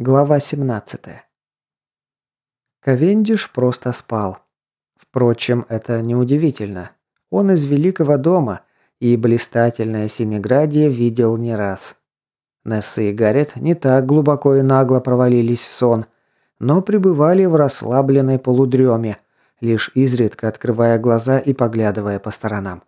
Глава 17. Ковендиш просто спал. Впрочем, это неудивительно. Он из Великого дома и блистательное Семиградие видел не раз. Несса и Гаррет не так глубоко и нагло провалились в сон, но пребывали в расслабленной полудреме, лишь изредка открывая глаза и поглядывая по сторонам.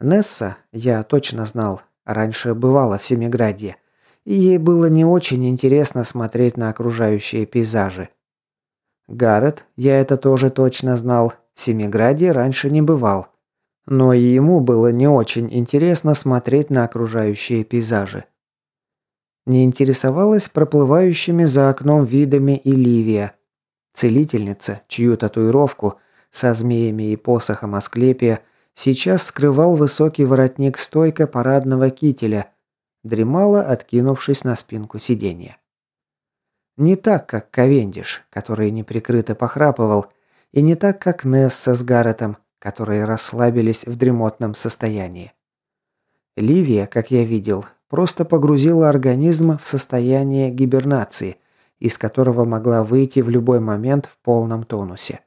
Несса, я точно знал, раньше бывала в Семиградье – ей было не очень интересно смотреть на окружающие пейзажи. Гаррет, я это тоже точно знал, в Семиграде раньше не бывал. Но и ему было не очень интересно смотреть на окружающие пейзажи. Не интересовалась проплывающими за окном видами и Ливия. Целительница, чью татуировку со змеями и посохом Асклепия сейчас скрывал высокий воротник стойка парадного кителя – дремала, откинувшись на спинку сиденья. Не так, как Ковендиш, который неприкрыто похрапывал, и не так, как Несса с Гарретом, которые расслабились в дремотном состоянии. Ливия, как я видел, просто погрузила организм в состояние гибернации, из которого могла выйти в любой момент в полном тонусе.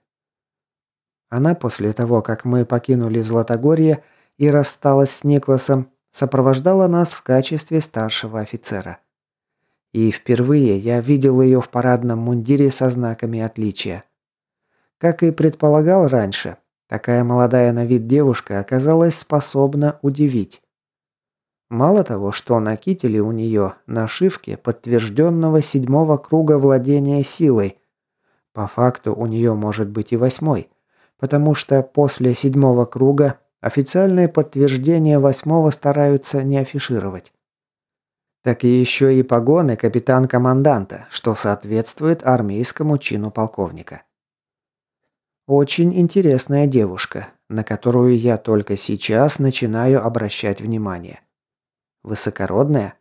Она после того, как мы покинули Златогорье и рассталась с Никласом, сопровождала нас в качестве старшего офицера. И впервые я видел ее в парадном мундире со знаками отличия. Как и предполагал раньше, такая молодая на вид девушка оказалась способна удивить. Мало того, что на кителе у нее нашивки подтвержденного седьмого круга владения силой, по факту у нее может быть и восьмой, потому что после седьмого круга Официальные подтверждения восьмого стараются не афишировать. Так и еще и погоны капитан-команданта, что соответствует армейскому чину полковника. Очень интересная девушка, на которую я только сейчас начинаю обращать внимание. Высокородная?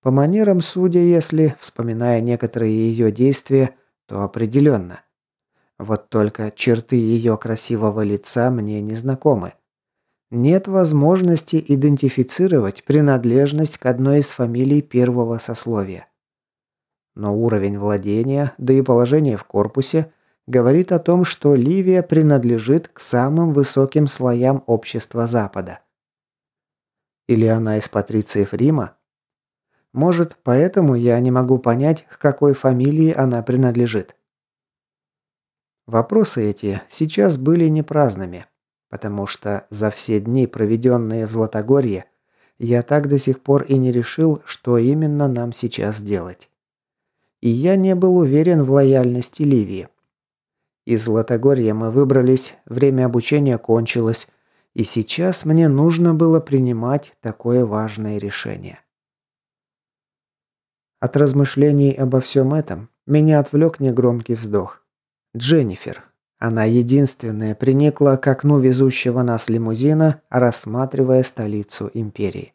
По манерам судя, если, вспоминая некоторые ее действия, то определенно. Вот только черты ее красивого лица мне не знакомы нет возможности идентифицировать принадлежность к одной из фамилий первого сословия. Но уровень владения, да и положение в корпусе говорит о том, что Ливия принадлежит к самым высоким слоям общества Запада. Или она из патрициев Рима? Может, поэтому я не могу понять, к какой фамилии она принадлежит. Вопросы эти сейчас были не праздными потому что за все дни, проведенные в Златогорье, я так до сих пор и не решил, что именно нам сейчас делать. И я не был уверен в лояльности Ливии. Из Златогорья мы выбрались, время обучения кончилось, и сейчас мне нужно было принимать такое важное решение. От размышлений обо всем этом меня отвлек негромкий вздох. Дженнифер, она единственная приникла к окну везущего нас лимузина, рассматривая столицу империи.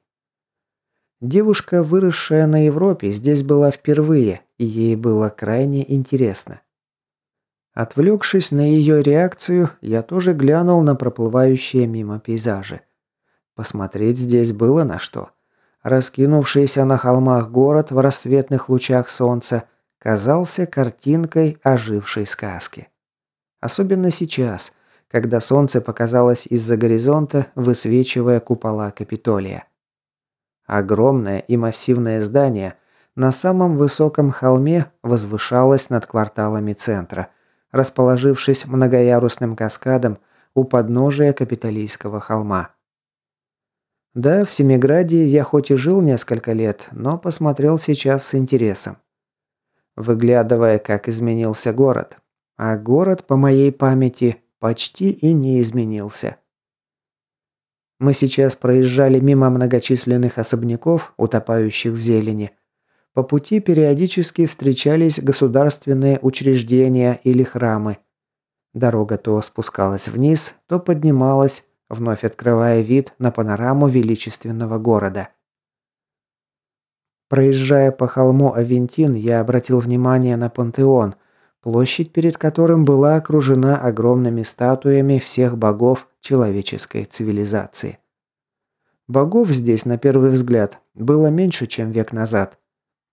Девушка, выросшая на Европе, здесь была впервые, и ей было крайне интересно. Отвлекшись на ее реакцию, я тоже глянул на проплывающие мимо пейзажи. Посмотреть здесь было на что. Раскинувшийся на холмах город в рассветных лучах солнца казался картинкой ожившей сказки. Особенно сейчас, когда солнце показалось из-за горизонта, высвечивая купола Капитолия. Огромное и массивное здание на самом высоком холме возвышалось над кварталами центра, расположившись многоярусным каскадом у подножия Капитолийского холма. Да, в Семиграде я хоть и жил несколько лет, но посмотрел сейчас с интересом. Выглядывая, как изменился город, а город, по моей памяти, почти и не изменился. Мы сейчас проезжали мимо многочисленных особняков, утопающих в зелени. По пути периодически встречались государственные учреждения или храмы. Дорога то спускалась вниз, то поднималась, вновь открывая вид на панораму величественного города. Проезжая по холму Авентин, я обратил внимание на пантеон – площадь перед которым была окружена огромными статуями всех богов человеческой цивилизации. Богов здесь, на первый взгляд, было меньше, чем век назад.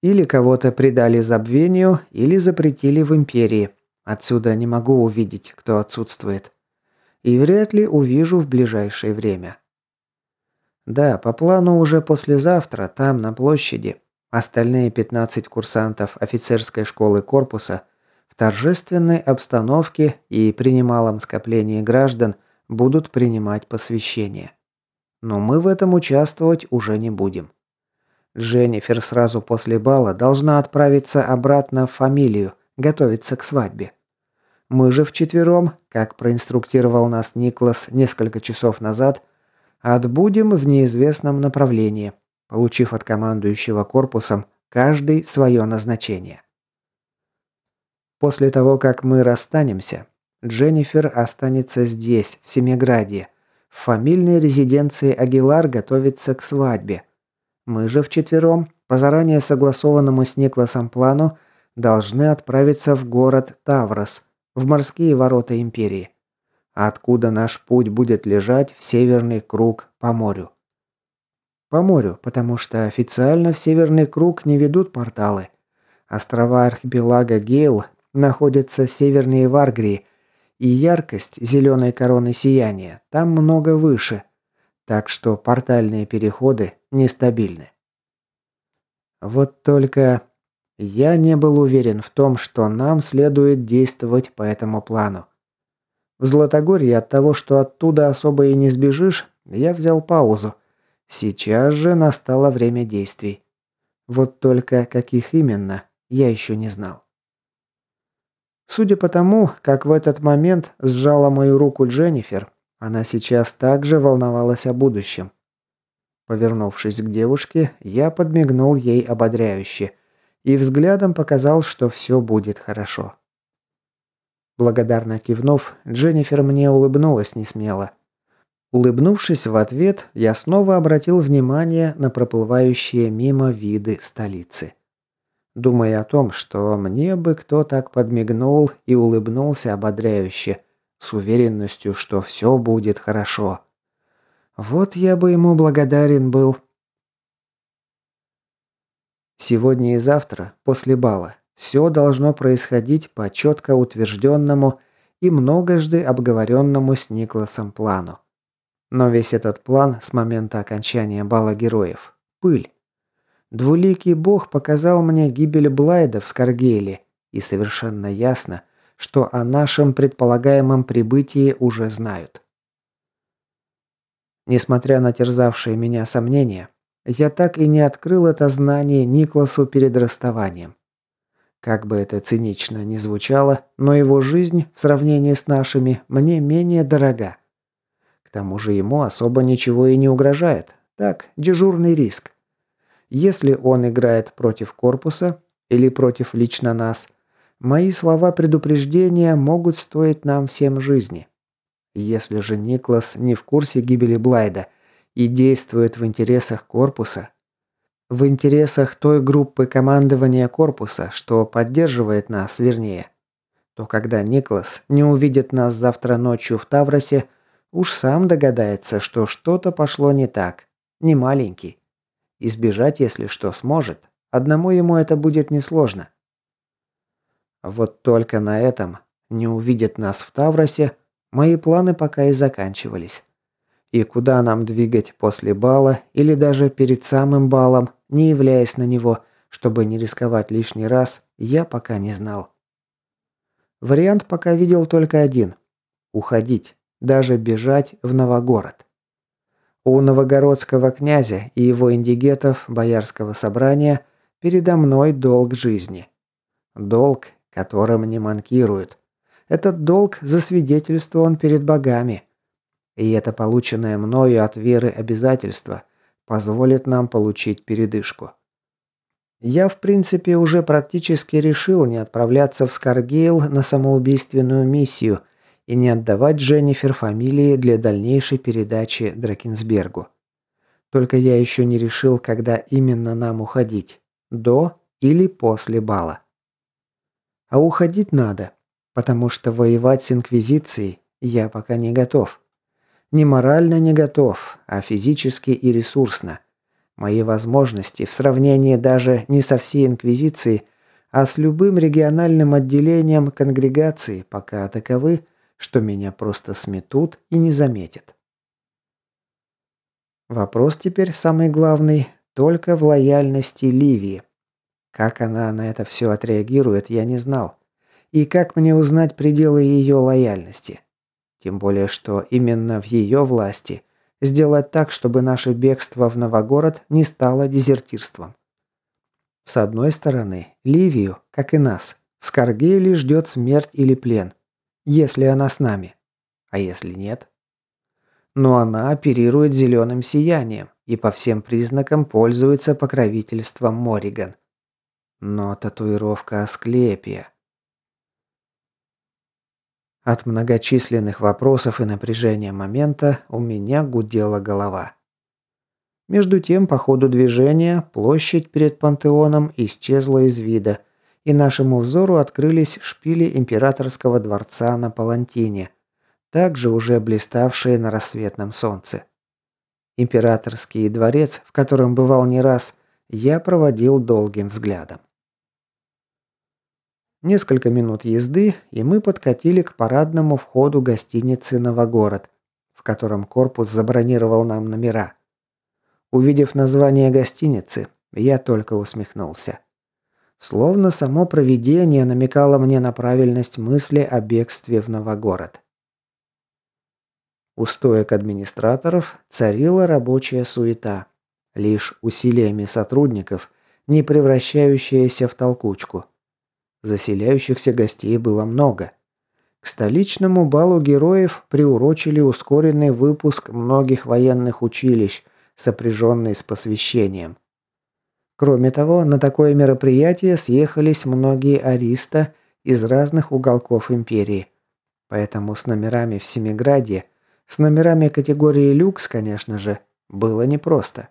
Или кого-то предали забвению, или запретили в Империи. Отсюда не могу увидеть, кто отсутствует. И вряд ли увижу в ближайшее время. Да, по плану уже послезавтра, там, на площади, остальные 15 курсантов офицерской школы корпуса в торжественной обстановке и при немалом скоплении граждан будут принимать посвящение. Но мы в этом участвовать уже не будем. Дженнифер сразу после бала должна отправиться обратно в фамилию, готовиться к свадьбе. Мы же вчетвером, как проинструктировал нас Никлас несколько часов назад, отбудем в неизвестном направлении, получив от командующего корпусом каждый свое назначение. После того, как мы расстанемся, Дженнифер останется здесь, в Семиграде, в фамильной резиденции Агилар готовится к свадьбе. Мы же вчетвером, по заранее согласованному с Никласом плану, должны отправиться в город Таврос, в морские ворота Империи, откуда наш путь будет лежать в Северный круг по морю. По морю, потому что официально в Северный круг не ведут порталы. Острова архипелага Гейл находятся севернее Варгрии, и яркость зеленой короны сияния там много выше, так что портальные переходы нестабильны. Вот только я не был уверен в том, что нам следует действовать по этому плану. В Златогорье от того, что оттуда особо и не сбежишь, я взял паузу. Сейчас же настало время действий. Вот только каких именно, я еще не знал. Судя по тому, как в этот момент сжала мою руку Дженнифер, она сейчас также волновалась о будущем. Повернувшись к девушке, я подмигнул ей ободряюще и взглядом показал, что все будет хорошо. Благодарно кивнув, Дженнифер мне улыбнулась несмело. Улыбнувшись в ответ, я снова обратил внимание на проплывающие мимо виды столицы думая о том, что мне бы кто так подмигнул и улыбнулся ободряюще, с уверенностью, что все будет хорошо. Вот я бы ему благодарен был. Сегодня и завтра, после бала, все должно происходить по четко утвержденному и многожды обговоренному с Никласом плану. Но весь этот план с момента окончания бала героев – пыль. Двуликий бог показал мне гибель Блайда в Скаргейле, и совершенно ясно, что о нашем предполагаемом прибытии уже знают. Несмотря на терзавшие меня сомнения, я так и не открыл это знание Никласу перед расставанием. Как бы это цинично ни звучало, но его жизнь в сравнении с нашими мне менее дорога. К тому же ему особо ничего и не угрожает. Так, дежурный риск. Если он играет против корпуса или против лично нас, мои слова предупреждения могут стоить нам всем жизни. Если же Никлас не в курсе гибели Блайда и действует в интересах корпуса, в интересах той группы командования корпуса, что поддерживает нас, вернее, то когда Никлас не увидит нас завтра ночью в Тавросе, уж сам догадается, что что-то пошло не так. Не маленький. Избежать, если что, сможет. Одному ему это будет несложно. Вот только на этом не увидит нас в Тавросе, мои планы пока и заканчивались. И куда нам двигать после бала или даже перед самым балом, не являясь на него, чтобы не рисковать лишний раз, я пока не знал. Вариант пока видел только один – уходить, даже бежать в Новогород. У новогородского князя и его индигетов боярского собрания передо мной долг жизни. Долг, которым не манкируют. Этот долг засвидетельствован перед богами. И это полученное мною от веры обязательство позволит нам получить передышку. Я, в принципе, уже практически решил не отправляться в Скаргейл на самоубийственную миссию – и не отдавать Дженнифер фамилии для дальнейшей передачи Дракенсбергу. Только я еще не решил, когда именно нам уходить – до или после бала. А уходить надо, потому что воевать с Инквизицией я пока не готов. Не морально не готов, а физически и ресурсно. Мои возможности в сравнении даже не со всей Инквизицией, а с любым региональным отделением конгрегации пока таковы, что меня просто сметут и не заметят. Вопрос теперь самый главный только в лояльности Ливии. Как она на это все отреагирует, я не знал. И как мне узнать пределы ее лояльности? Тем более, что именно в ее власти сделать так, чтобы наше бегство в Новогород не стало дезертирством. С одной стороны, Ливию, как и нас, в Скаргейле ждет смерть или плен, если она с нами. А если нет? Но она оперирует зеленым сиянием и по всем признакам пользуется покровительством Мориган. Но татуировка Асклепия. От многочисленных вопросов и напряжения момента у меня гудела голова. Между тем, по ходу движения, площадь перед пантеоном исчезла из вида, и нашему взору открылись шпили императорского дворца на Палантине, также уже блиставшие на рассветном солнце. Императорский дворец, в котором бывал не раз, я проводил долгим взглядом. Несколько минут езды, и мы подкатили к парадному входу гостиницы «Новогород», в котором корпус забронировал нам номера. Увидев название гостиницы, я только усмехнулся. Словно само провидение намекало мне на правильность мысли о бегстве в Новогород. У стоек администраторов царила рабочая суета, лишь усилиями сотрудников, не превращающаяся в толкучку – Заселяющихся гостей было много. К столичному балу героев приурочили ускоренный выпуск многих военных училищ, сопряженный с посвящением. Кроме того, на такое мероприятие съехались многие ариста из разных уголков империи. Поэтому с номерами в Семиграде, с номерами категории люкс, конечно же, было непросто.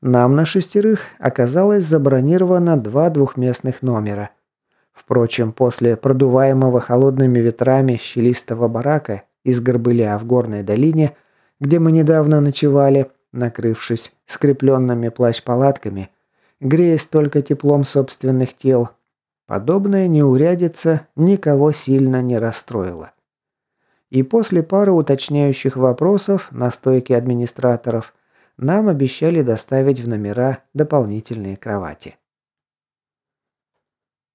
Нам на шестерых оказалось забронировано два двухместных номера – Впрочем, после продуваемого холодными ветрами щелистого барака из Горбыля в горной долине, где мы недавно ночевали, накрывшись скрепленными плащ-палатками, греясь только теплом собственных тел, подобная неурядица никого сильно не расстроила. И после пары уточняющих вопросов на стойке администраторов нам обещали доставить в номера дополнительные кровати.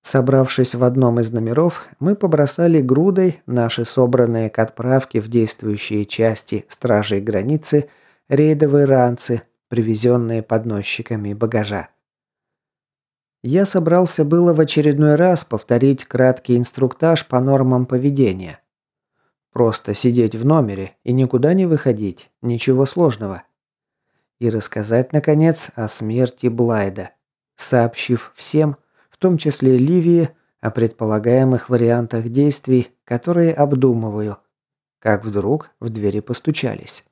Собравшись в одном из номеров, мы побросали грудой наши собранные к отправке в действующие части стражей границы рейдовые ранцы, привезенные подносчиками багажа. Я собрался было в очередной раз повторить краткий инструктаж по нормам поведения. Просто сидеть в номере и никуда не выходить, ничего сложного. И рассказать, наконец, о смерти Блайда, сообщив всем, в том числе Ливии, о предполагаемых вариантах действий, которые обдумываю. Как вдруг в двери постучались.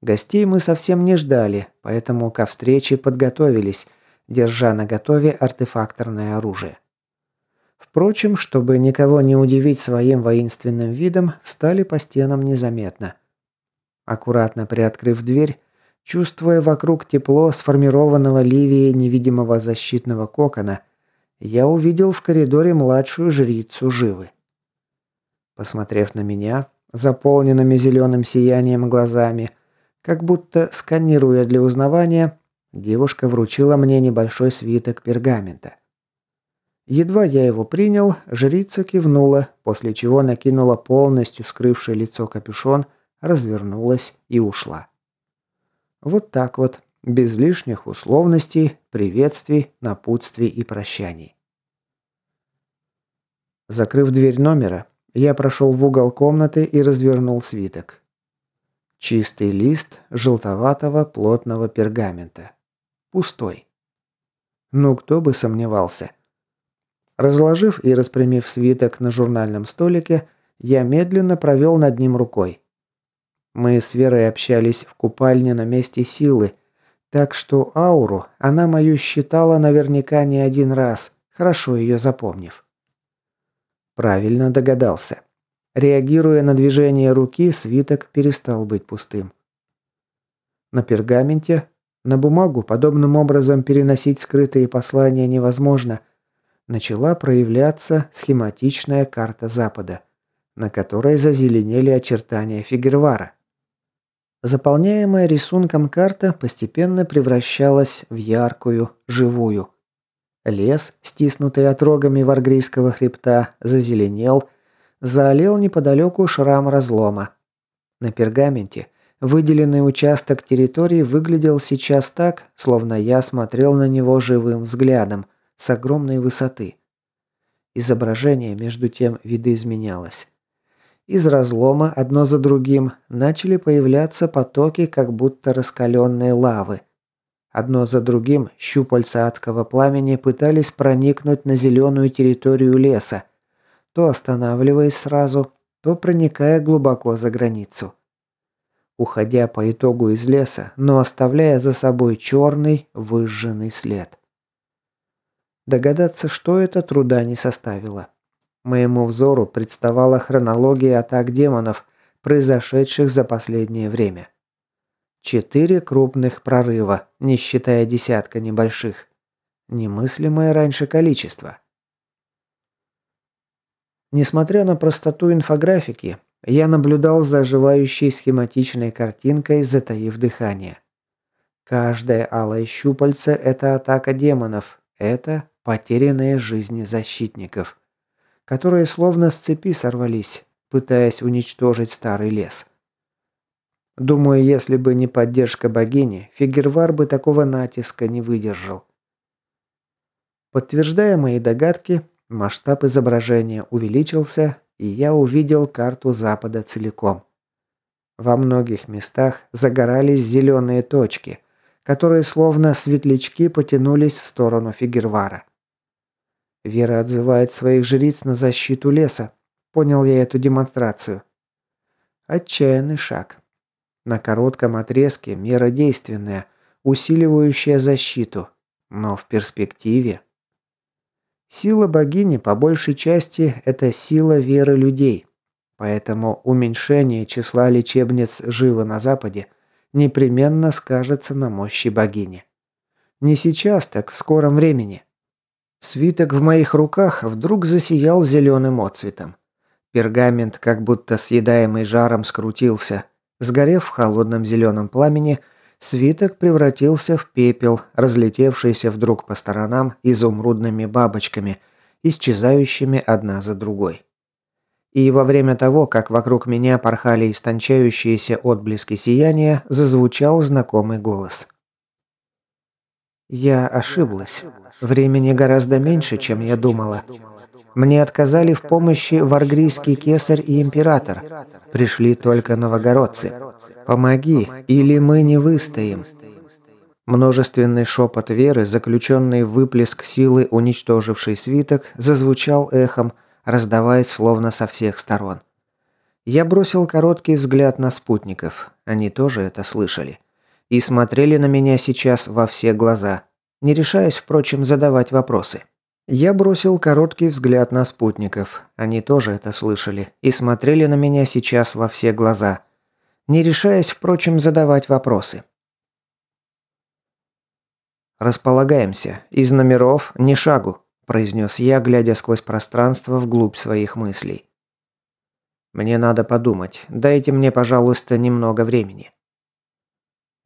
Гостей мы совсем не ждали, поэтому ко встрече подготовились, держа на готове артефакторное оружие. Впрочем, чтобы никого не удивить своим воинственным видом, стали по стенам незаметно. Аккуратно приоткрыв дверь, чувствуя вокруг тепло сформированного Ливией невидимого защитного кокона, я увидел в коридоре младшую жрицу Живы. Посмотрев на меня, заполненными зеленым сиянием глазами, как будто сканируя для узнавания, девушка вручила мне небольшой свиток пергамента. Едва я его принял, жрица кивнула, после чего накинула полностью скрывшее лицо капюшон, развернулась и ушла. Вот так вот, без лишних условностей, приветствий, напутствий и прощаний. Закрыв дверь номера, я прошел в угол комнаты и развернул свиток. Чистый лист желтоватого плотного пергамента. Пустой. Ну, кто бы сомневался. Разложив и распрямив свиток на журнальном столике, я медленно провел над ним рукой. Мы с Верой общались в купальне на месте силы, так что ауру она мою считала наверняка не один раз, хорошо ее запомнив. Правильно догадался. Реагируя на движение руки, свиток перестал быть пустым. На пергаменте На бумагу подобным образом переносить скрытые послания невозможно. Начала проявляться схематичная карта Запада, на которой зазеленели очертания Фигервара. Заполняемая рисунком карта постепенно превращалась в яркую, живую. Лес, стиснутый отрогами варгрийского хребта, зазеленел, заолел неподалеку шрам разлома. На пергаменте выделенный участок территории выглядел сейчас так, словно я смотрел на него живым взглядом, с огромной высоты. Изображение между тем видоизменялось. Из разлома одно за другим начали появляться потоки, как будто раскаленные лавы. Одно за другим щупальца адского пламени пытались проникнуть на зеленую территорию леса, то останавливаясь сразу, то проникая глубоко за границу. Уходя по итогу из леса, но оставляя за собой черный выжженный след. Догадаться, что это, труда не составило. Моему взору представала хронология атак демонов, произошедших за последнее время. Четыре крупных прорыва, не считая десятка небольших. Немыслимое раньше количество. Несмотря на простоту инфографики, я наблюдал за оживающей схематичной картинкой, затаив дыхание. Каждая алая щупальце – это атака демонов, это потерянные жизни защитников которые словно с цепи сорвались, пытаясь уничтожить старый лес. Думаю, если бы не поддержка богини, Фигервар бы такого натиска не выдержал. Подтверждая мои догадки, масштаб изображения увеличился, и я увидел карту Запада целиком. Во многих местах загорались зеленые точки, которые словно светлячки потянулись в сторону Фигервара. Вера отзывает своих жриц на защиту леса. Понял я эту демонстрацию. Отчаянный шаг. На коротком отрезке мера действенная, усиливающая защиту. Но в перспективе... Сила богини по большей части – это сила веры людей. Поэтому уменьшение числа лечебниц живо на Западе непременно скажется на мощи богини. Не сейчас, так в скором времени. Свиток в моих руках вдруг засиял зеленым отцветом. Пергамент, как будто съедаемый жаром, скрутился. Сгорев в холодном зеленом пламени, свиток превратился в пепел, разлетевшийся вдруг по сторонам изумрудными бабочками, исчезающими одна за другой. И во время того, как вокруг меня порхали истончающиеся отблески сияния, зазвучал знакомый голос – я ошиблась. Времени гораздо меньше, чем я думала. Мне отказали в помощи варгрийский кесарь и император. Пришли только новогородцы. Помоги, или мы не выстоим. Множественный шепот веры, заключенный в выплеск силы, уничтоживший свиток, зазвучал эхом, раздаваясь словно со всех сторон. Я бросил короткий взгляд на спутников. Они тоже это слышали и смотрели на меня сейчас во все глаза, не решаясь, впрочем, задавать вопросы. Я бросил короткий взгляд на спутников. Они тоже это слышали и смотрели на меня сейчас во все глаза, не решаясь, впрочем, задавать вопросы. «Располагаемся. Из номеров ни шагу», – произнес я, глядя сквозь пространство вглубь своих мыслей. «Мне надо подумать. Дайте мне, пожалуйста, немного времени».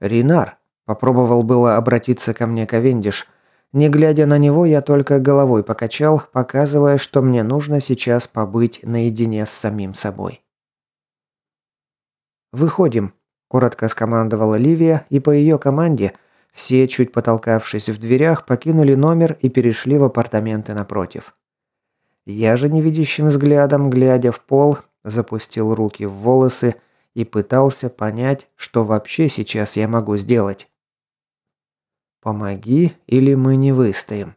«Ринар!» – попробовал было обратиться ко мне Ковендиш. Не глядя на него, я только головой покачал, показывая, что мне нужно сейчас побыть наедине с самим собой. «Выходим», – коротко скомандовала Ливия, и по ее команде все, чуть потолкавшись в дверях, покинули номер и перешли в апартаменты напротив. Я же невидящим взглядом, глядя в пол, запустил руки в волосы и пытался понять, что вообще сейчас я могу сделать. «Помоги, или мы не выстоим?»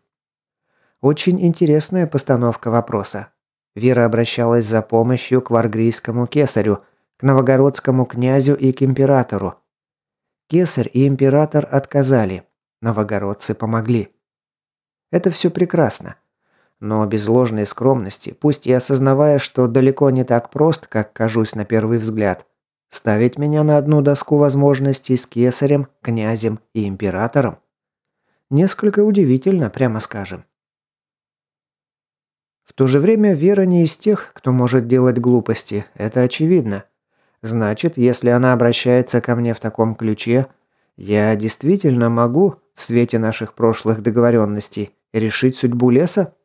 Очень интересная постановка вопроса. Вера обращалась за помощью к варгрийскому кесарю, к новогородскому князю и к императору. Кесарь и император отказали, новогородцы помогли. Это все прекрасно. Но без ложной скромности, пусть и осознавая, что далеко не так прост, как кажусь на первый взгляд, Ставить меня на одну доску возможностей с кесарем, князем и императором? Несколько удивительно, прямо скажем. В то же время Вера не из тех, кто может делать глупости, это очевидно. Значит, если она обращается ко мне в таком ключе, я действительно могу, в свете наших прошлых договоренностей, решить судьбу леса?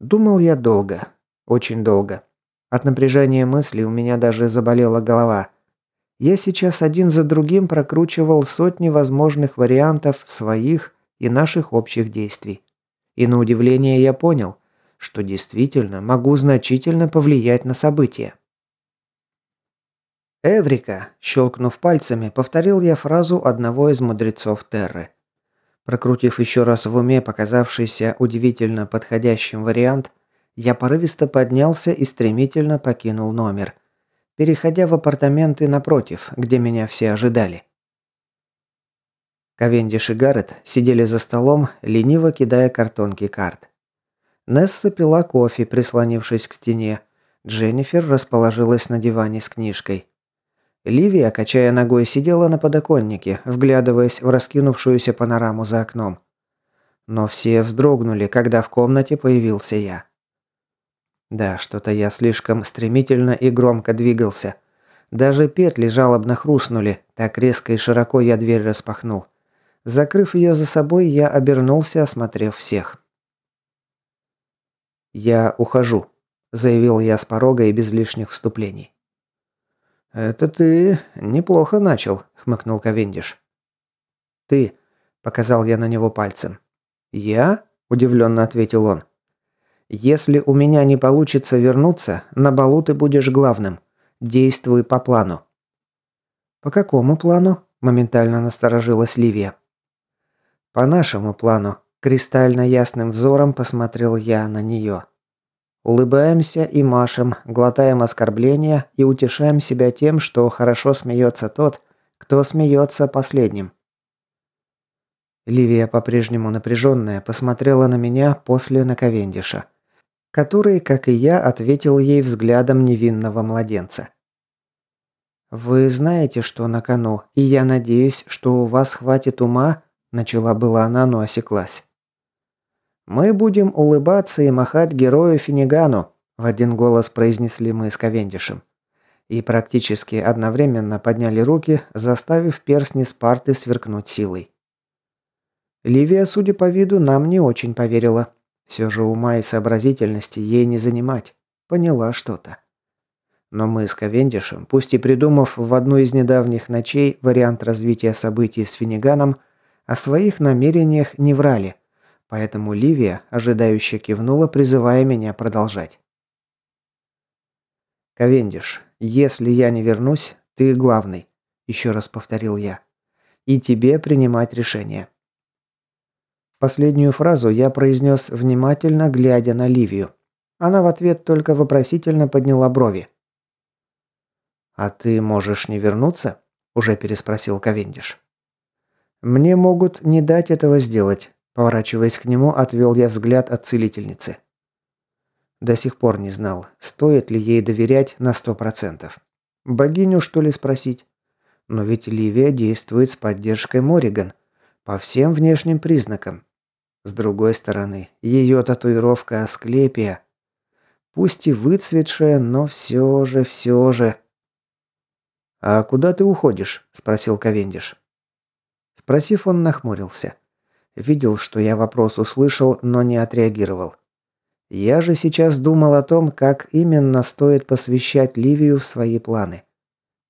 Думал я долго. Очень долго. От напряжения мысли у меня даже заболела голова. Я сейчас один за другим прокручивал сотни возможных вариантов своих и наших общих действий. И на удивление я понял, что действительно могу значительно повлиять на события. «Эврика!» – щелкнув пальцами, повторил я фразу одного из мудрецов Терры. Прокрутив еще раз в уме показавшийся удивительно подходящим вариант, я порывисто поднялся и стремительно покинул номер, переходя в апартаменты напротив, где меня все ожидали. Ковендиш и Гаррет сидели за столом, лениво кидая картонки карт. Несса пила кофе, прислонившись к стене. Дженнифер расположилась на диване с книжкой. Ливия, качая ногой, сидела на подоконнике, вглядываясь в раскинувшуюся панораму за окном. Но все вздрогнули, когда в комнате появился я. Да, что-то я слишком стремительно и громко двигался. Даже петли жалобно хрустнули, так резко и широко я дверь распахнул. Закрыв ее за собой, я обернулся, осмотрев всех. «Я ухожу», – заявил я с порога и без лишних вступлений. «Это ты неплохо начал», — хмыкнул Ковендиш. «Ты», — показал я на него пальцем. «Я?» – удивленно ответил он. «Если у меня не получится вернуться, на балу ты будешь главным. Действуй по плану». «По какому плану?» – моментально насторожилась Ливия. «По нашему плану», – кристально ясным взором посмотрел я на нее. Улыбаемся и машем, глотаем оскорбления и утешаем себя тем, что хорошо смеется тот, кто смеется последним. Ливия, по-прежнему напряженная, посмотрела на меня после на Ковендиша, который, как и я, ответил ей взглядом невинного младенца. «Вы знаете, что на кону, и я надеюсь, что у вас хватит ума», начала была она, но осеклась. «Мы будем улыбаться и махать герою Финигану», в один голос произнесли мы с Ковендишем. И практически одновременно подняли руки, заставив перстни Спарты сверкнуть силой. Ливия, судя по виду, нам не очень поверила. Все же ума и сообразительности ей не занимать. Поняла что-то. Но мы с Ковендишем, пусть и придумав в одну из недавних ночей вариант развития событий с Финиганом, о своих намерениях не врали – Поэтому Ливия, ожидающе кивнула, призывая меня продолжать. «Ковендиш, если я не вернусь, ты главный», – еще раз повторил я. «И тебе принимать решение». Последнюю фразу я произнес внимательно, глядя на Ливию. Она в ответ только вопросительно подняла брови. «А ты можешь не вернуться?» – уже переспросил Ковендиш. «Мне могут не дать этого сделать. Поворачиваясь к нему, отвел я взгляд от целительницы. До сих пор не знал, стоит ли ей доверять на сто процентов. Богиню, что ли, спросить? Но ведь Ливия действует с поддержкой Мориган. По всем внешним признакам. С другой стороны, ее татуировка Асклепия. Пусть и выцветшая, но все же, все же... «А куда ты уходишь?» – спросил Ковендиш. Спросив, он нахмурился. Видел, что я вопрос услышал, но не отреагировал. Я же сейчас думал о том, как именно стоит посвящать Ливию в свои планы.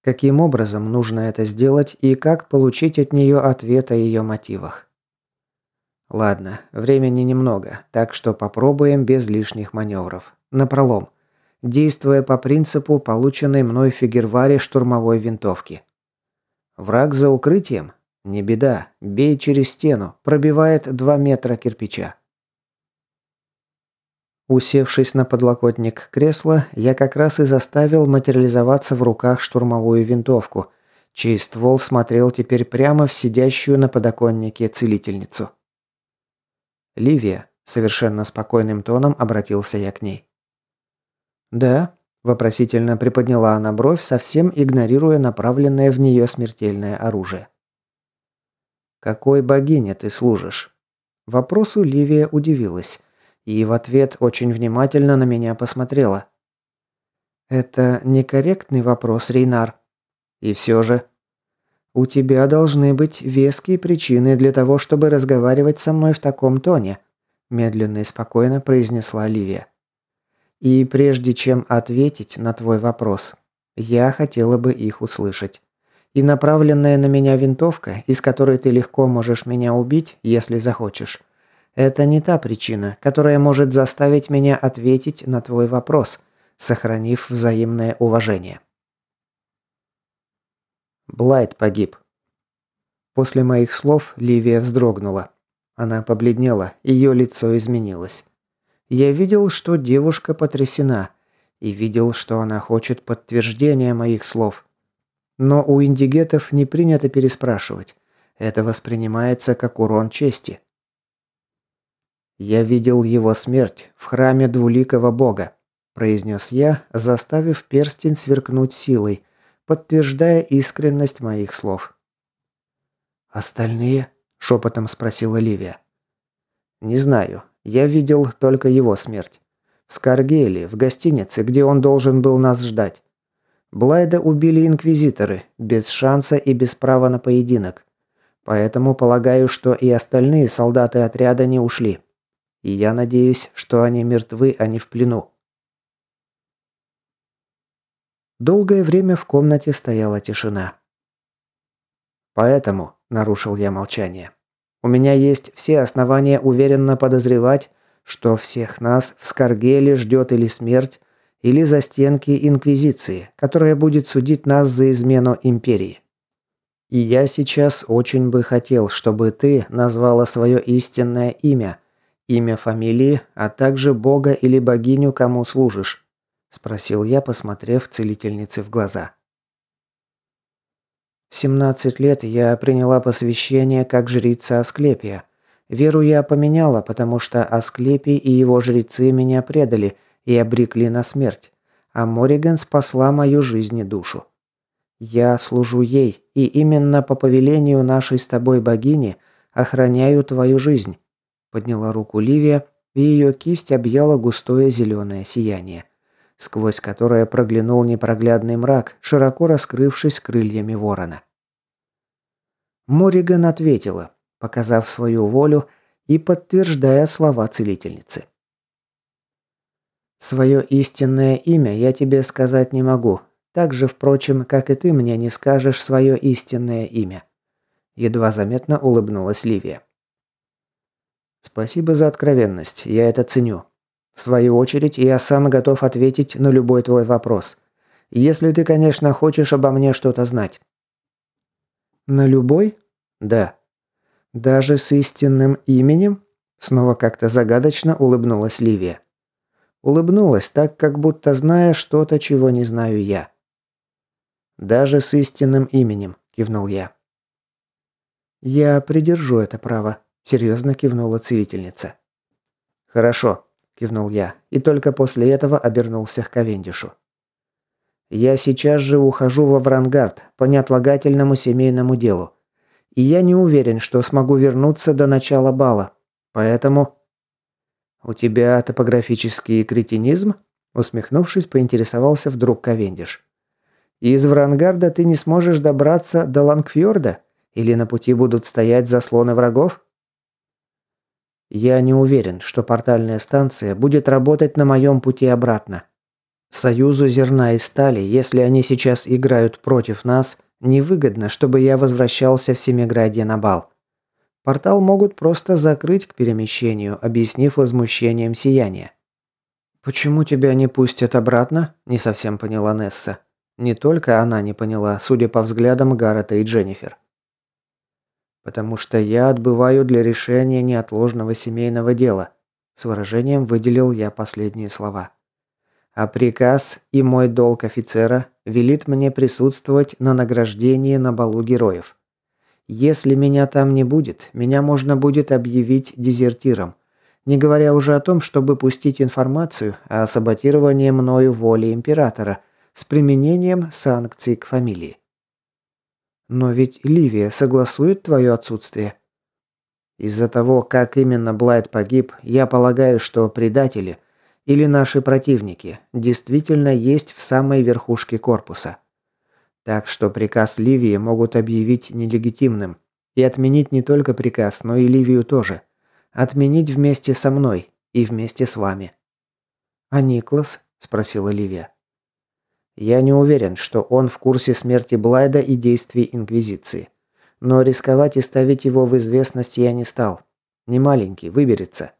Каким образом нужно это сделать и как получить от нее ответ о ее мотивах. Ладно, времени немного, так что попробуем без лишних маневров. Напролом. Действуя по принципу полученной мной в Фигерваре штурмовой винтовки. Враг за укрытием? Не беда, бей через стену, пробивает два метра кирпича. Усевшись на подлокотник кресла, я как раз и заставил материализоваться в руках штурмовую винтовку, чей ствол смотрел теперь прямо в сидящую на подоконнике целительницу. «Ливия», – совершенно спокойным тоном обратился я к ней. «Да», – Вопросительно приподняла она бровь, совсем игнорируя направленное в нее смертельное оружие. «Какой богине ты служишь?» Вопросу Ливия удивилась и в ответ очень внимательно на меня посмотрела. «Это некорректный вопрос, Рейнар. И все же...» «У тебя должны быть веские причины для того, чтобы разговаривать со мной в таком тоне», медленно и спокойно произнесла Ливия. «И прежде чем ответить на твой вопрос, я хотела бы их услышать. И направленная на меня винтовка, из которой ты легко можешь меня убить, если захочешь, это не та причина, которая может заставить меня ответить на твой вопрос, сохранив взаимное уважение. Блайт погиб. После моих слов Ливия вздрогнула. Она побледнела, ее лицо изменилось. Я видел, что девушка потрясена, и видел, что она хочет подтверждения моих слов. Но у индигетов не принято переспрашивать. Это воспринимается как урон чести. «Я видел его смерть в храме двуликого бога», – произнес я, заставив перстень сверкнуть силой, подтверждая искренность моих слов. «Остальные?» – шепотом спросила Ливия. «Не знаю. Я видел только его смерть. В Скаргейле, в гостинице, где он должен был нас ждать. Блайда убили инквизиторы, без шанса и без права на поединок. Поэтому полагаю, что и остальные солдаты отряда не ушли. И я надеюсь, что они мертвы, а не в плену. Долгое время в комнате стояла тишина. Поэтому, нарушил я молчание, у меня есть все основания уверенно подозревать, что всех нас в Скаргеле ждет или смерть, или застенки Инквизиции, которая будет судить нас за измену Империи. И я сейчас очень бы хотел, чтобы ты назвала свое истинное имя – Имя фамилии, а также бога или богиню, кому служишь?» – спросил я, посмотрев целительнице в глаза. В 17 лет я приняла посвящение как жрица Асклепия. Веру я поменяла, потому что Асклепий и его жрецы меня предали и обрекли на смерть, а Мориган спасла мою жизнь и душу. Я служу ей, и именно по повелению нашей с тобой богини охраняю твою жизнь. Подняла руку Ливия, и ее кисть объяла густое зеленое сияние, сквозь которое проглянул непроглядный мрак, широко раскрывшись крыльями ворона. Мориган ответила, показав свою волю и подтверждая слова целительницы. «Свое истинное имя я тебе сказать не могу, так же, впрочем, как и ты мне не скажешь свое истинное имя». Едва заметно улыбнулась Ливия. Спасибо за откровенность, я это ценю. В свою очередь, я сам готов ответить на любой твой вопрос. Если ты, конечно, хочешь обо мне что-то знать. На любой? Да. Даже с истинным именем? Снова как-то загадочно улыбнулась Ливия. Улыбнулась так, как будто зная что-то, чего не знаю я. «Даже с истинным именем», – кивнул я. «Я придержу это право», серьезно кивнула целительница. Хорошо, кивнул я, и только после этого обернулся к Ковендишу. Я сейчас же ухожу во Врангард по неотлагательному семейному делу. И я не уверен, что смогу вернуться до начала бала. Поэтому... У тебя топографический кретинизм? Усмехнувшись, поинтересовался вдруг Ковендиш. Из Врангарда ты не сможешь добраться до Лангфьорда? Или на пути будут стоять заслоны врагов? Я не уверен, что портальная станция будет работать на моем пути обратно. Союзу зерна и стали, если они сейчас играют против нас, невыгодно, чтобы я возвращался в Семиградье на бал. Портал могут просто закрыть к перемещению, объяснив возмущением сияния. «Почему тебя не пустят обратно?» – не совсем поняла Несса. Не только она не поняла, судя по взглядам Гаррета и Дженнифер потому что я отбываю для решения неотложного семейного дела», с выражением выделил я последние слова. «А приказ и мой долг офицера велит мне присутствовать на награждении на балу героев. Если меня там не будет, меня можно будет объявить дезертиром. Не говоря уже о том, чтобы пустить информацию о саботировании мною воли императора с применением санкций к фамилии. Но ведь Ливия согласует твое отсутствие. Из-за того, как именно Блайт погиб, я полагаю, что предатели или наши противники действительно есть в самой верхушке корпуса. Так что приказ Ливии могут объявить нелегитимным и отменить не только приказ, но и Ливию тоже. Отменить вместе со мной и вместе с вами. А Никлас? спросила Ливия. Я не уверен, что он в курсе смерти Блайда и действий Инквизиции. Но рисковать и ставить его в известность я не стал. Не маленький, выберется.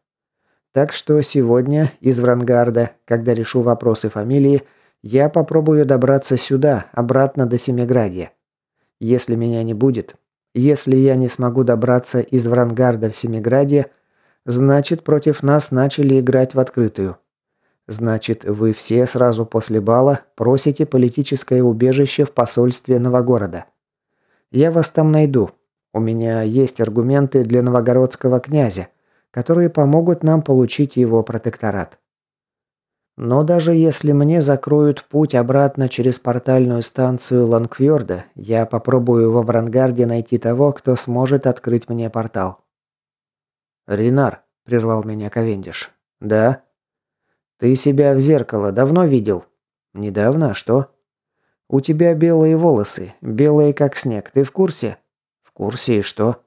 Так что сегодня из Врангарда, когда решу вопросы фамилии, я попробую добраться сюда, обратно до Семиградья. Если меня не будет, если я не смогу добраться из Врангарда в Семиградье, значит, против нас начали играть в открытую. Значит, вы все сразу после бала просите политическое убежище в посольстве Новогорода. Я вас там найду. У меня есть аргументы для новогородского князя, которые помогут нам получить его протекторат. Но даже если мне закроют путь обратно через портальную станцию Лангфьорда, я попробую во Врангарде найти того, кто сможет открыть мне портал. «Ринар», — прервал меня Ковендиш. «Да?» «Ты себя в зеркало давно видел?» «Недавно, а что?» «У тебя белые волосы, белые как снег, ты в курсе?» «В курсе и что?»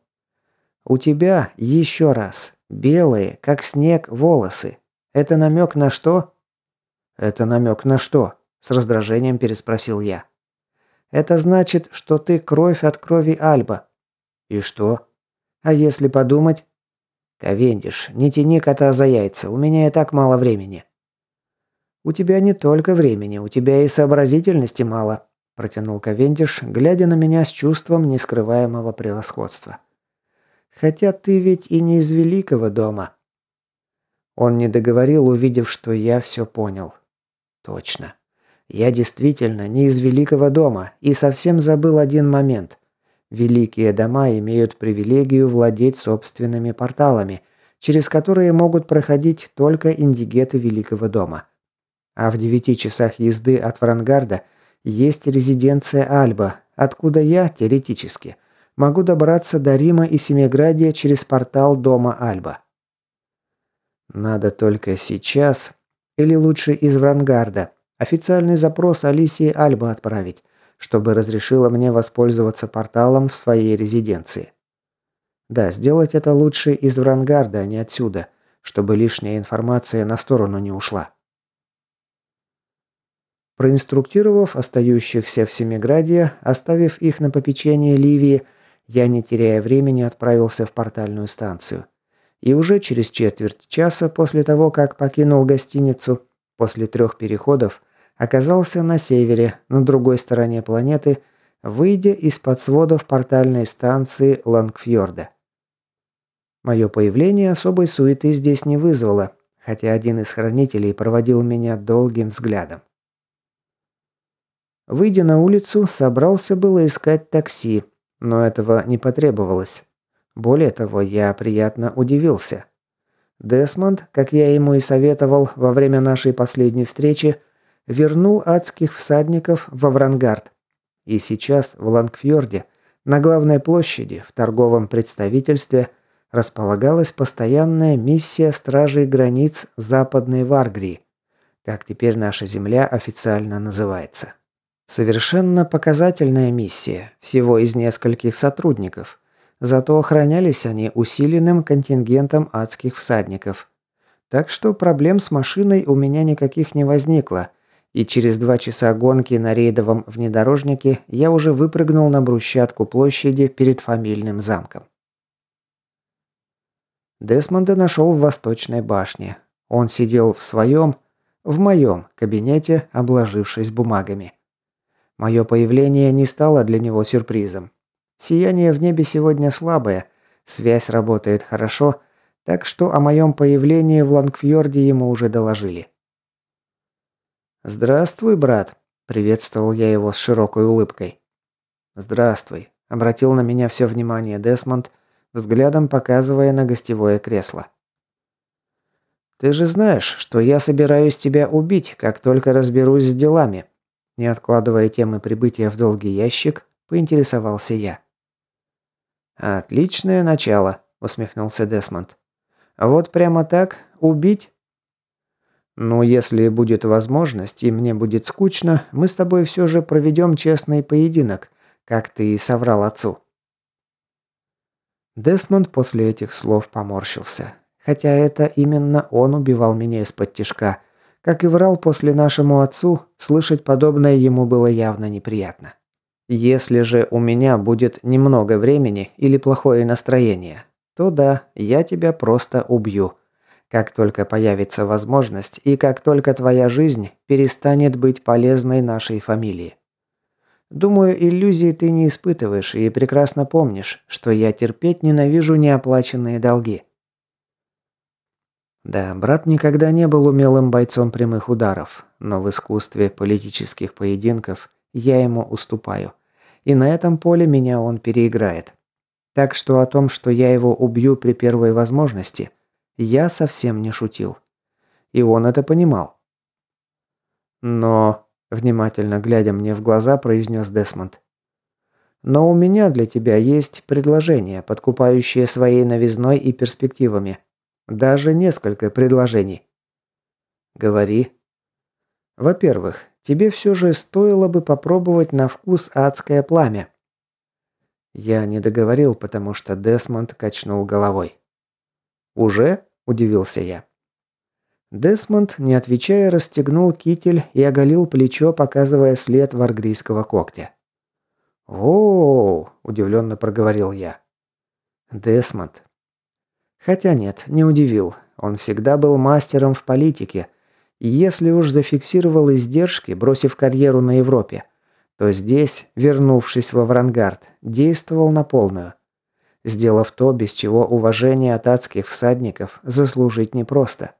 «У тебя, еще раз, белые, как снег, волосы. Это намек на что?» «Это намек на что?» – с раздражением переспросил я. «Это значит, что ты кровь от крови Альба». «И что?» «А если подумать?» «Ковендиш, не тяни кота за яйца, у меня и так мало времени». «У тебя не только времени, у тебя и сообразительности мало», – протянул Ковендиш, глядя на меня с чувством нескрываемого превосходства. «Хотя ты ведь и не из великого дома». Он не договорил, увидев, что я все понял. Точно. Я действительно не из Великого дома и совсем забыл один момент. Великие дома имеют привилегию владеть собственными порталами, через которые могут проходить только индигеты Великого дома. А в девяти часах езды от Врангарда есть резиденция Альба, откуда я, теоретически, могу добраться до Рима и Семиградия через портал дома Альба. Надо только сейчас или лучше из Врангарда. Официальный запрос Алисии Альба отправить, чтобы разрешила мне воспользоваться порталом в своей резиденции. Да, сделать это лучше из Врангарда, а не отсюда, чтобы лишняя информация на сторону не ушла. Проинструктировав остающихся в Семиграде, оставив их на попечение Ливии, я, не теряя времени, отправился в портальную станцию. И уже через четверть часа после того, как покинул гостиницу, после трех переходов, оказался на севере, на другой стороне планеты, выйдя из-под сводов портальной станции Лангфьорда. Мое появление особой суеты здесь не вызвало, хотя один из хранителей проводил меня долгим взглядом. Выйдя на улицу, собрался было искать такси, но этого не потребовалось. Более того, я приятно удивился. Десмонд, как я ему и советовал во время нашей последней встречи, вернул адских всадников в Аврангард. И сейчас в Лангфьорде, на главной площади, в торговом представительстве, располагалась постоянная миссия стражей границ Западной Варгрии, как теперь наша земля официально называется. Совершенно показательная миссия, всего из нескольких сотрудников – Зато охранялись они усиленным контингентом адских всадников. Так что проблем с машиной у меня никаких не возникло, и через два часа гонки на рейдовом внедорожнике я уже выпрыгнул на брусчатку площади перед фамильным замком. Десмонда нашел в восточной башне. Он сидел в своем, в моем кабинете, обложившись бумагами. Мое появление не стало для него сюрпризом. Сияние в небе сегодня слабое, связь работает хорошо, так что о моем появлении в Лангфьорде ему уже доложили. «Здравствуй, брат», – приветствовал я его с широкой улыбкой. «Здравствуй», – обратил на меня все внимание Десмонд, взглядом показывая на гостевое кресло. Ты же знаешь, что я собираюсь тебя убить, как только разберусь с делами. Не откладывая темы прибытия в долгий ящик, поинтересовался я. Отличное начало, усмехнулся Десмонд. Вот прямо так убить? Ну, если будет возможность и мне будет скучно, мы с тобой все же проведем честный поединок, как ты и соврал отцу. Десмонд после этих слов поморщился. Хотя это именно он убивал меня из-под тишка. Как и врал после нашему отцу, слышать подобное ему было явно неприятно. Если же у меня будет немного времени или плохое настроение, то да, я тебя просто убью. Как только появится возможность и как только твоя жизнь перестанет быть полезной нашей фамилии. Думаю, иллюзий ты не испытываешь и прекрасно помнишь, что я терпеть ненавижу неоплаченные долги. Да, брат никогда не был умелым бойцом прямых ударов, но в искусстве политических поединков я ему уступаю. И на этом поле меня он переиграет. Так что о том, что я его убью при первой возможности, я совсем не шутил. И он это понимал. Но Внимательно глядя мне в глаза, произнес Десмонд. «Но у меня для тебя есть предложение, подкупающее своей новизной и перспективами. Даже несколько предложений». «Говори». «Во-первых, тебе все же стоило бы попробовать на вкус адское пламя». Я не договорил, потому что Десмонд качнул головой. «Уже?» – удивился я. Десмонд, не отвечая, расстегнул китель и оголил плечо, показывая след варгрийского когтя. «О-о-о!» – удивленно проговорил я. «Десмонд». Хотя нет, не удивил. Он всегда был мастером в политике. И если уж зафиксировал издержки, бросив карьеру на Европе, то здесь, вернувшись во Врангард, действовал на полную. Сделав то, без чего уважение от адских всадников заслужить непросто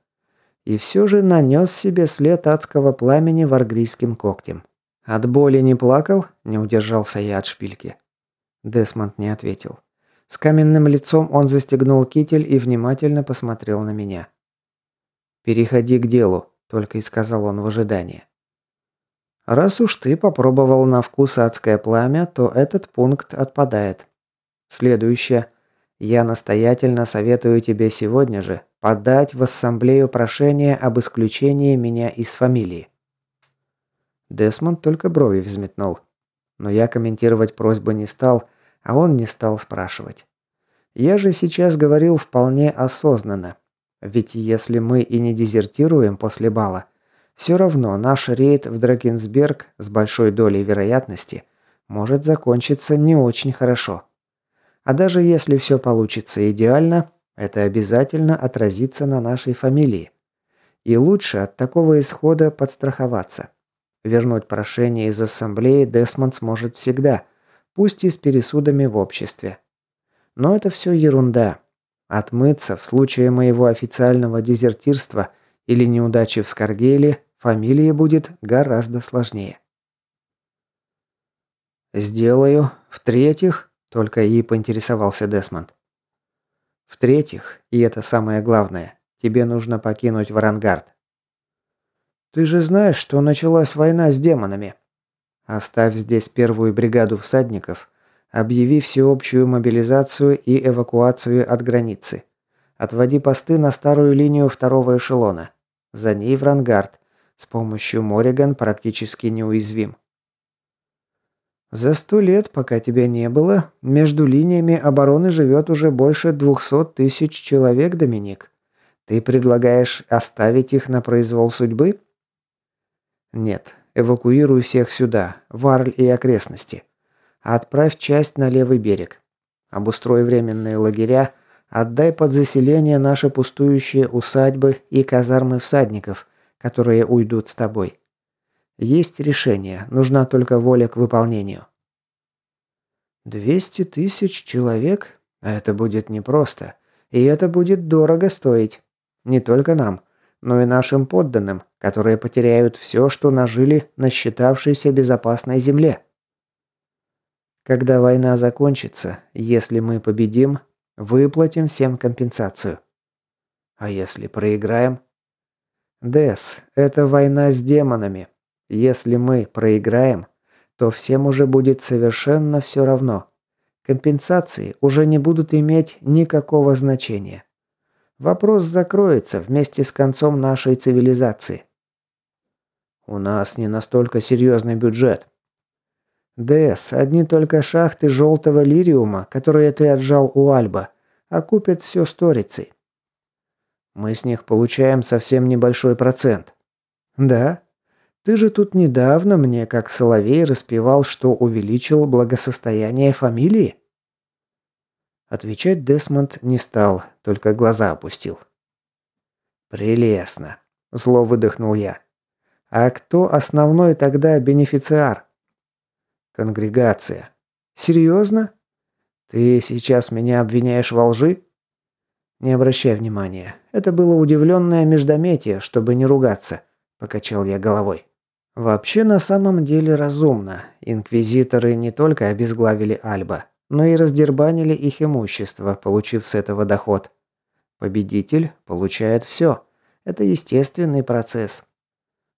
и все же нанес себе след адского пламени варгрийским когтем. «От боли не плакал?» – не удержался я от шпильки. Десмонд не ответил. С каменным лицом он застегнул китель и внимательно посмотрел на меня. «Переходи к делу», – только и сказал он в ожидании. «Раз уж ты попробовал на вкус адское пламя, то этот пункт отпадает. Следующее. Я настоятельно советую тебе сегодня же подать в ассамблею прошение об исключении меня из фамилии. Десмонд только брови взметнул. Но я комментировать просьбу не стал, а он не стал спрашивать. Я же сейчас говорил вполне осознанно. Ведь если мы и не дезертируем после бала, все равно наш рейд в Дракенсберг с большой долей вероятности может закончиться не очень хорошо. А даже если все получится идеально, это обязательно отразится на нашей фамилии. И лучше от такого исхода подстраховаться. Вернуть прошение из ассамблеи Десмонд сможет всегда, пусть и с пересудами в обществе. Но это все ерунда. Отмыться в случае моего официального дезертирства или неудачи в Скаргейле фамилии будет гораздо сложнее. «Сделаю. В-третьих», — только и поинтересовался Десмонд. В-третьих, и это самое главное, тебе нужно покинуть Варангард. Ты же знаешь, что началась война с демонами. Оставь здесь первую бригаду всадников, объяви всеобщую мобилизацию и эвакуацию от границы. Отводи посты на старую линию второго эшелона. За ней Врангард. С помощью Мориган практически неуязвим. За сто лет, пока тебя не было, между линиями обороны живет уже больше двухсот тысяч человек, Доминик. Ты предлагаешь оставить их на произвол судьбы? Нет, эвакуируй всех сюда, в Арль и окрестности. Отправь часть на левый берег. Обустрой временные лагеря, отдай под заселение наши пустующие усадьбы и казармы всадников, которые уйдут с тобой. Есть решение, нужна только воля к выполнению. «Двести тысяч человек? Это будет непросто. И это будет дорого стоить. Не только нам, но и нашим подданным, которые потеряют все, что нажили на считавшейся безопасной земле. Когда война закончится, если мы победим, выплатим всем компенсацию. А если проиграем, Дес, это война с демонами. Если мы проиграем, то всем уже будет совершенно все равно. Компенсации уже не будут иметь никакого значения. Вопрос закроется вместе с концом нашей цивилизации. У нас не настолько серьезный бюджет. ДС, одни только шахты желтого лириума, которые ты отжал у Альба, окупят все сторицей. Мы с них получаем совсем небольшой процент. Да? Ты же тут недавно мне, как соловей, распевал, что увеличил благосостояние фамилии? Отвечать Десмонд не стал, только глаза опустил. «Прелестно!» – зло выдохнул я. «А кто основной тогда бенефициар?» «Конгрегация». «Серьезно? Ты сейчас меня обвиняешь во лжи?» «Не обращай внимания. Это было удивленное междометие, чтобы не ругаться», – покачал я головой. Вообще, на самом деле разумно. Инквизиторы не только обезглавили Альба, но и раздербанили их имущество, получив с этого доход. Победитель получает все. Это естественный процесс.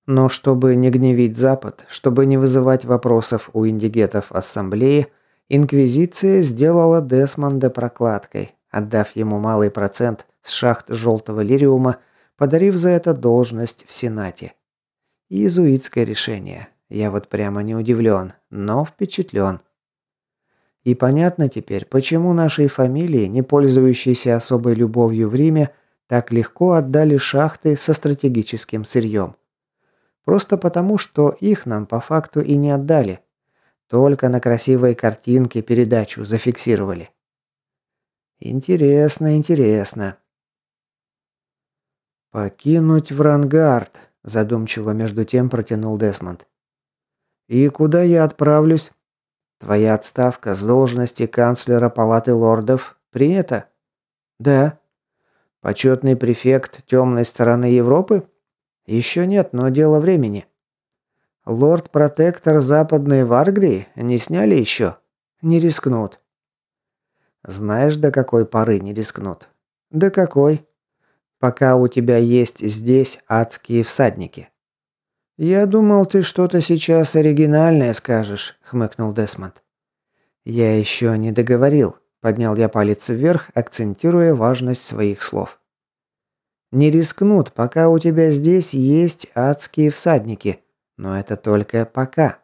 Но чтобы не гневить Запад, чтобы не вызывать вопросов у индигетов ассамблеи, Инквизиция сделала Десмонда прокладкой, отдав ему малый процент с шахт желтого лириума, подарив за это должность в Сенате. Иезуитское решение. Я вот прямо не удивлен, но впечатлен. И понятно теперь, почему нашей фамилии, не пользующейся особой любовью в Риме, так легко отдали шахты со стратегическим сырьем. Просто потому, что их нам по факту и не отдали. Только на красивой картинке передачу зафиксировали. Интересно, интересно. Покинуть Врангард, Задумчиво между тем протянул Десмонд. «И куда я отправлюсь?» «Твоя отставка с должности канцлера Палаты лордов принята?» «Да». «Почетный префект темной стороны Европы?» «Еще нет, но дело времени». «Лорд-протектор Западной Варгрии не сняли еще?» «Не рискнут». «Знаешь, до какой поры не рискнут?» «До какой?» пока у тебя есть здесь адские всадники». «Я думал, ты что-то сейчас оригинальное скажешь», — хмыкнул Десмонд. «Я еще не договорил», — поднял я палец вверх, акцентируя важность своих слов. «Не рискнут, пока у тебя здесь есть адские всадники, но это только пока.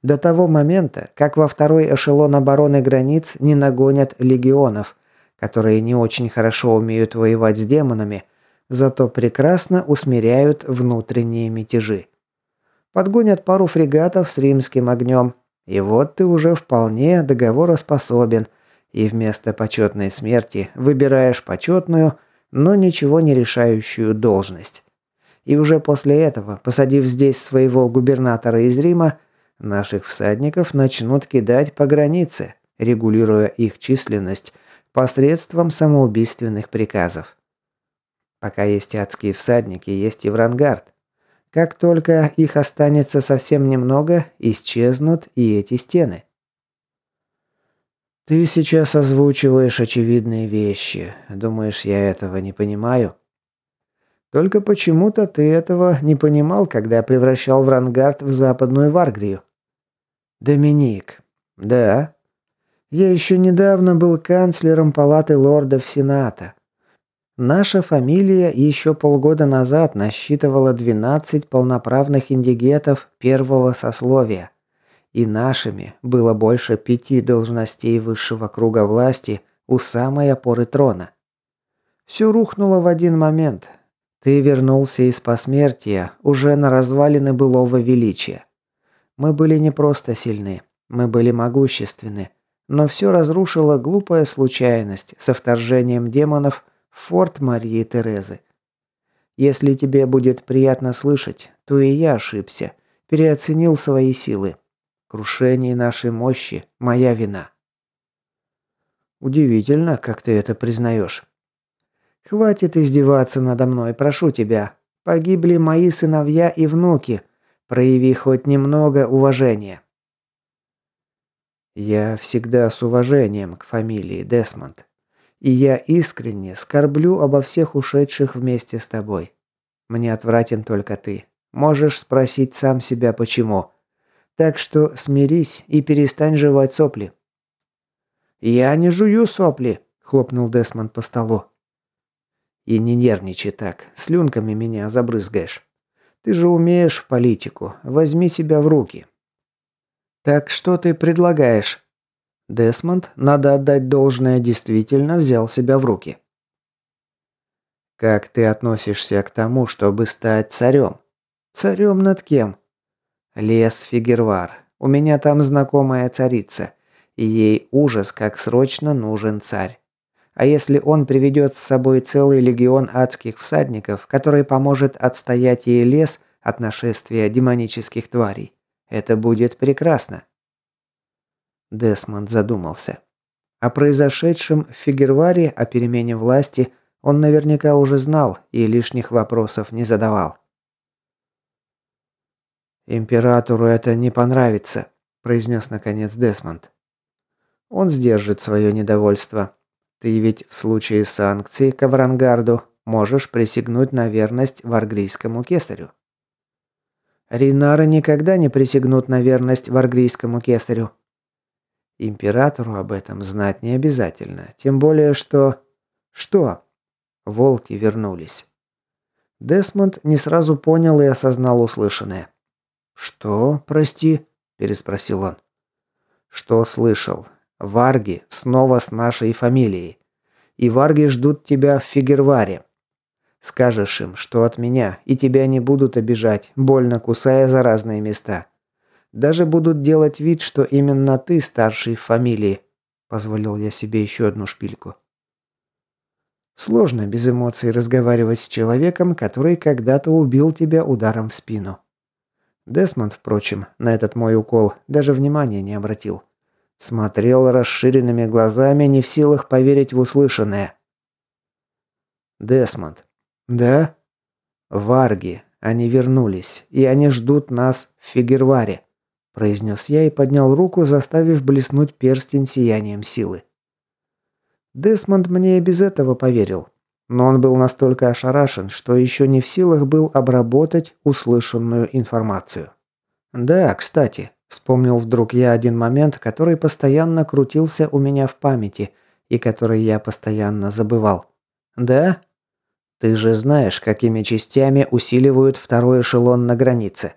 До того момента, как во второй эшелон обороны границ не нагонят легионов, которые не очень хорошо умеют воевать с демонами, зато прекрасно усмиряют внутренние мятежи. Подгонят пару фрегатов с римским огнем, и вот ты уже вполне договороспособен, и вместо почетной смерти выбираешь почетную, но ничего не решающую должность. И уже после этого, посадив здесь своего губернатора из Рима, наших всадников начнут кидать по границе, регулируя их численность посредством самоубийственных приказов. Пока есть адские всадники, есть и Врангард. Как только их останется совсем немного, исчезнут и эти стены. Ты сейчас озвучиваешь очевидные вещи. Думаешь, я этого не понимаю? Только почему-то ты этого не понимал, когда превращал Врангард в западную Варгрию. Доминик. Да. Я еще недавно был канцлером палаты лордов Сената. Наша фамилия еще полгода назад насчитывала 12 полноправных индигетов первого сословия. И нашими было больше пяти должностей высшего круга власти у самой опоры трона. Все рухнуло в один момент. Ты вернулся из посмертия, уже на развалины былого величия. Мы были не просто сильны, мы были могущественны, но все разрушила глупая случайность со вторжением демонов – Форт Марии Терезы. Если тебе будет приятно слышать, то и я ошибся, переоценил свои силы. Крушение нашей мощи – моя вина. Удивительно, как ты это признаешь. Хватит издеваться надо мной, прошу тебя. Погибли мои сыновья и внуки. Прояви хоть немного уважения. Я всегда с уважением к фамилии Десмонд. И я искренне скорблю обо всех ушедших вместе с тобой. Мне отвратен только ты. Можешь спросить сам себя почему. Так что смирись и перестань жевать сопли». «Я не жую сопли», – хлопнул Десмонд по столу. «И не нервничай так, слюнками меня забрызгаешь. Ты же умеешь политику, возьми себя в руки». «Так что ты предлагаешь?» Десмонд, надо отдать должное, действительно взял себя в руки. «Как ты относишься к тому, чтобы стать царем?» «Царем над кем?» «Лес Фигервар. У меня там знакомая царица. И ей ужас, как срочно нужен царь. А если он приведет с собой целый легион адских всадников, который поможет отстоять ей лес от нашествия демонических тварей, это будет прекрасно. Десмонд задумался. О произошедшем в Фигерваре, о перемене власти, он наверняка уже знал и лишних вопросов не задавал. «Императору это не понравится», – произнес наконец Десмонд. «Он сдержит свое недовольство. Ты ведь в случае санкций к Аврангарду можешь присягнуть на верность варгрийскому кесарю». «Ринары никогда не присягнут на верность варгрийскому кесарю», Императору об этом знать не обязательно. Тем более, что... Что? Волки вернулись. Десмонд не сразу понял и осознал услышанное. «Что, прости?» – переспросил он. «Что слышал? Варги снова с нашей фамилией. И варги ждут тебя в Фигерваре. Скажешь им, что от меня, и тебя не будут обижать, больно кусая за разные места. Даже будут делать вид, что именно ты старший в фамилии. Позволил я себе еще одну шпильку. Сложно без эмоций разговаривать с человеком, который когда-то убил тебя ударом в спину. Десмонд, впрочем, на этот мой укол даже внимания не обратил. Смотрел расширенными глазами, не в силах поверить в услышанное. Десмонд. Да? Варги. Они вернулись, и они ждут нас в Фигерваре произнес я и поднял руку, заставив блеснуть перстень сиянием силы. Десмонд мне и без этого поверил, но он был настолько ошарашен, что еще не в силах был обработать услышанную информацию. Да, кстати, вспомнил вдруг я один момент, который постоянно крутился у меня в памяти и который я постоянно забывал. Да? Ты же знаешь, какими частями усиливают второй эшелон на границе.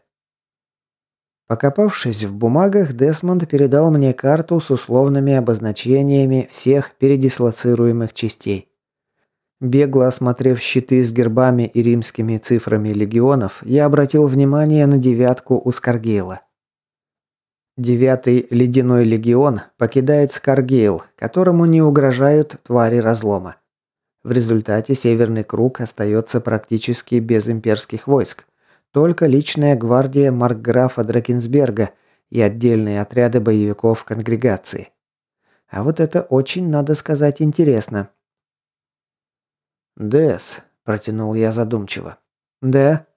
Покопавшись в бумагах, Десмонд передал мне карту с условными обозначениями всех передислоцируемых частей. Бегло осмотрев щиты с гербами и римскими цифрами легионов, я обратил внимание на девятку у Скаргейла. Девятый ледяной легион покидает Скаргейл, которому не угрожают твари разлома. В результате Северный круг остается практически без имперских войск – только личная гвардия маркграфа Дракенсберга и отдельные отряды боевиков конгрегации. А вот это очень, надо сказать, интересно. «Дэс», – протянул я задумчиво. «Да?»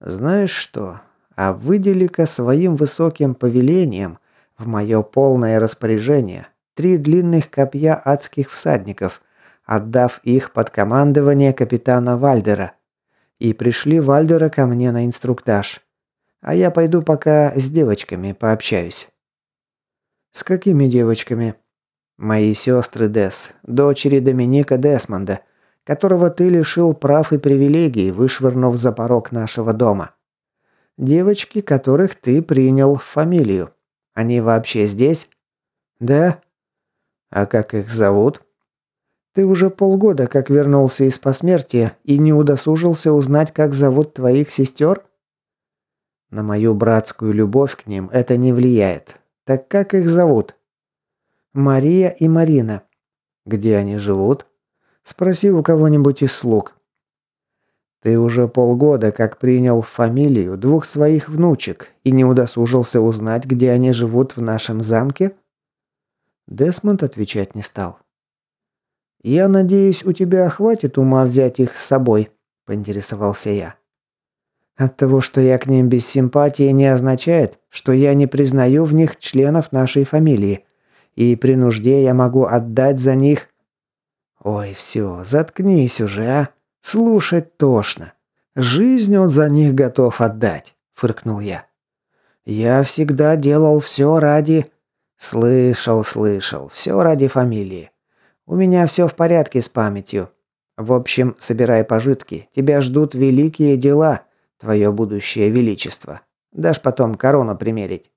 «Знаешь что? А выдели-ка своим высоким повелением в мое полное распоряжение три длинных копья адских всадников, отдав их под командование капитана Вальдера и пришли Вальдера ко мне на инструктаж. А я пойду пока с девочками пообщаюсь». «С какими девочками?» «Мои сестры Дес, дочери Доминика Десмонда, которого ты лишил прав и привилегий, вышвырнув за порог нашего дома. Девочки, которых ты принял в фамилию. Они вообще здесь?» «Да». «А как их зовут?» Ты уже полгода как вернулся из посмертия и не удосужился узнать, как зовут твоих сестер? На мою братскую любовь к ним это не влияет. Так как их зовут? Мария и Марина. Где они живут? Спроси у кого-нибудь из слуг. Ты уже полгода как принял фамилию двух своих внучек и не удосужился узнать, где они живут в нашем замке? Десмонд отвечать не стал. «Я надеюсь, у тебя хватит ума взять их с собой», – поинтересовался я. «От того, что я к ним без симпатии, не означает, что я не признаю в них членов нашей фамилии, и при нужде я могу отдать за них...» «Ой, все, заткнись уже, а! Слушать тошно. Жизнь он за них готов отдать», – фыркнул я. «Я всегда делал все ради...» «Слышал, слышал. Все ради фамилии. У меня все в порядке с памятью. В общем, собирай пожитки. Тебя ждут великие дела, твое будущее величество. Дашь потом корону примерить».